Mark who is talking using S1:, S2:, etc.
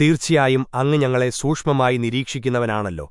S1: തീർച്ചയായും അങ്ങ് ഞങ്ങളെ സൂക്ഷ്മമായി നിരീക്ഷിക്കുന്നവനാണല്ലോ